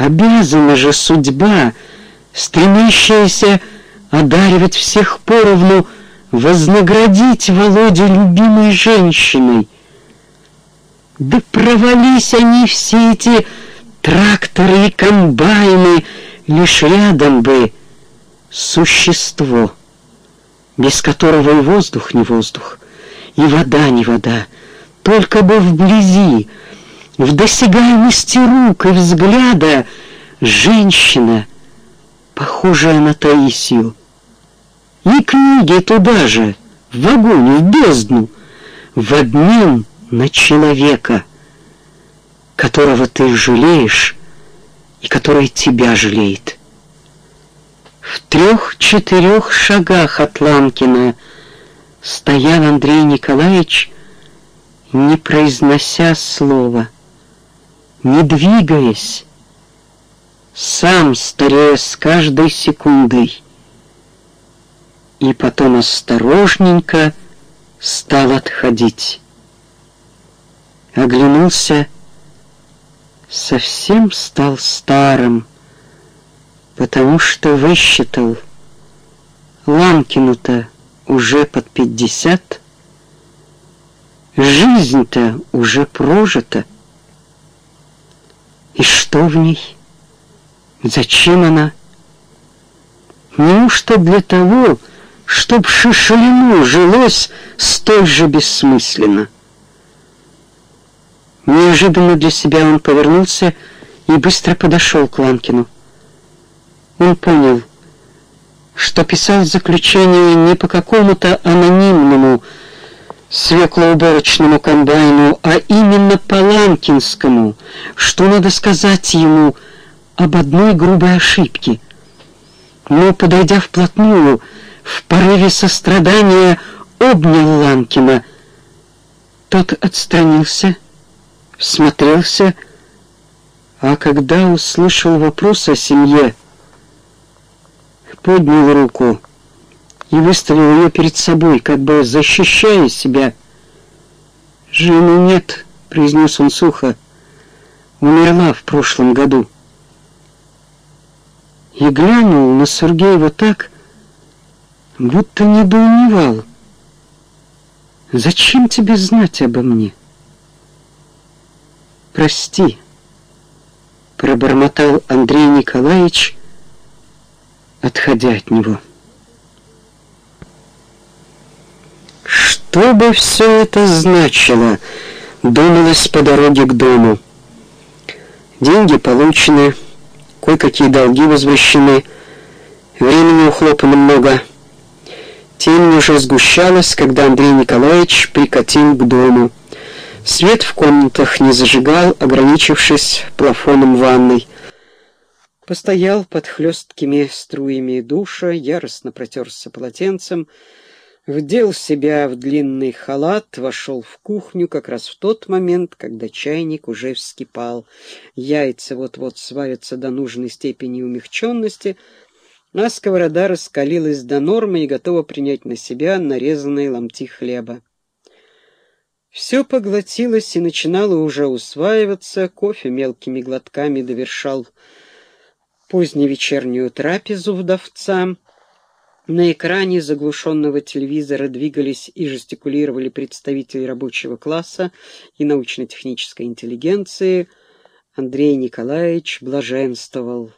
Обязана же судьба, стремящаяся одаривать всех поровну, вознаградить Володю любимой женщиной. Да провались они все эти тракторы и комбайны, лишь рядом бы существо, без которого и воздух не воздух, и вода не вода, только бы вблизи, в досягаемости рук и взгляда женщина, похожая на Таисию. И книги туда же, в огонь, в бездну, в обмен на человека, которого ты жалеешь и который тебя жалеет. В трех-четырех шагах от Ланкина стоял Андрей Николаевич, не произнося слова — не двигаясь, сам старея с каждой секундой. И потом осторожненько стал отходить. Оглянулся, совсем стал старым, потому что высчитал, Ламкину-то уже под пятьдесят, жизнь-то уже прожита. И что в ней? Зачем она? Неужто для того, чтоб Шишелину жилось столь же бессмысленно? Неожиданно для себя он повернулся и быстро подошел к Ланкину. Он понял, что писал заключение не по какому-то анонимному свеклоуборочному комбайну, а именно по Ланкинскому, что надо сказать ему об одной грубой ошибке. Но, подойдя вплотную, в порыве сострадания обнял Ланкина. Тот отстранился, всмотрелся, а когда услышал вопрос о семье, поднял руку и выставил ее перед собой, как бы защищая себя. «Жены нет», — произнес он сухо, — «умерла в прошлом году». И глянул на Сергеева так, будто недоумевал. «Зачем тебе знать обо мне?» «Прости», — пробормотал Андрей Николаевич, отходя от него. Что бы все это значило, думалось по дороге к дому. Деньги получены, кое-какие долги возвращены, времени ухлопано много. Тень уже сгущалась, когда Андрей Николаевич прикатил к дому. Свет в комнатах не зажигал, ограничившись плафоном ванной. Постоял под хлесткими струями душа, яростно протерся полотенцем, вдел себя в длинный халат, вошел в кухню как раз в тот момент, когда чайник уже вскипал. Яйца вот-вот сварятся до нужной степени умягченности, а сковорода раскалилась до нормы и готова принять на себя нарезанные ломти хлеба. Все поглотилось и начинало уже усваиваться, кофе мелкими глотками довершал поздневечернюю трапезу вдовца — на экране заглушенного телевизора двигались и жестикулировали представители рабочего класса и научно-технической интеллигенции. Андрей Николаевич блаженствовал.